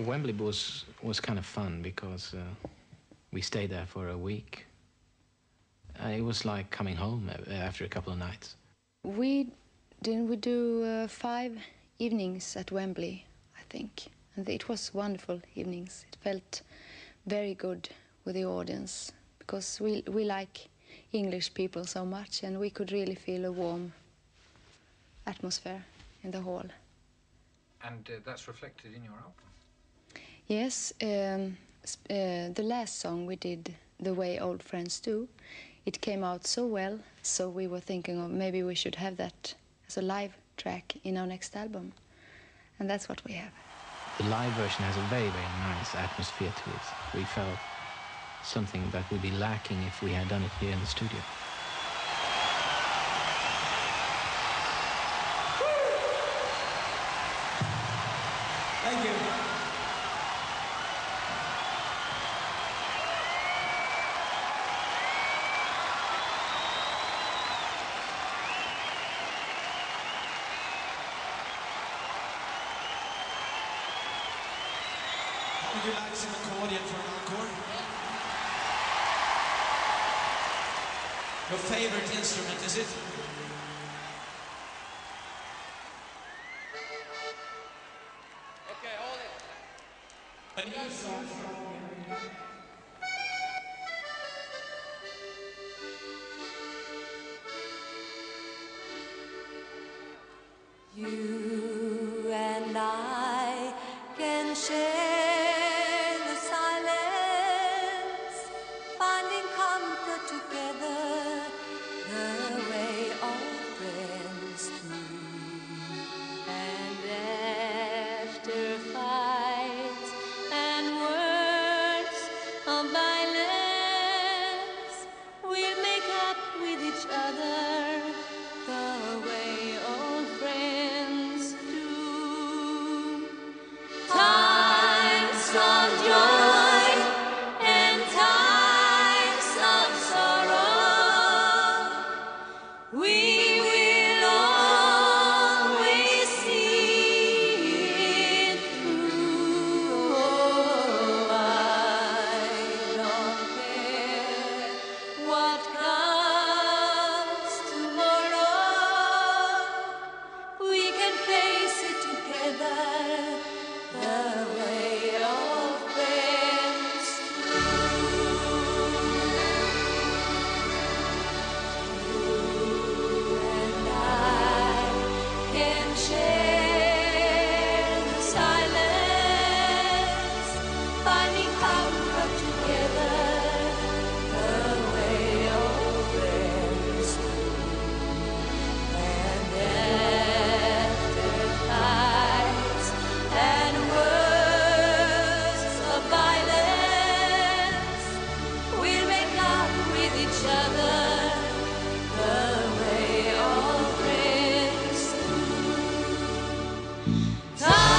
Well, Wembley was was kind of fun because uh, we stayed there for a week. Uh, it was like coming home after a couple of nights. We didn't we do uh, five evenings at Wembley, I think, and it was wonderful evenings. It felt very good with the audience because we we like English people so much, and we could really feel a warm atmosphere in the hall. And uh, that's reflected in your album. Yes, um, uh, the last song we did, The Way Old Friends Do, it came out so well, so we were thinking of maybe we should have that as a live track in our next album. And that's what we have. The live version has a very, very nice atmosphere to it. We felt something that would be lacking if we had done it here in the studio. Thank you. Would you like some accordion for an encore? Your favorite instrument, is it? Okay, hold it. A new song. You together. Time.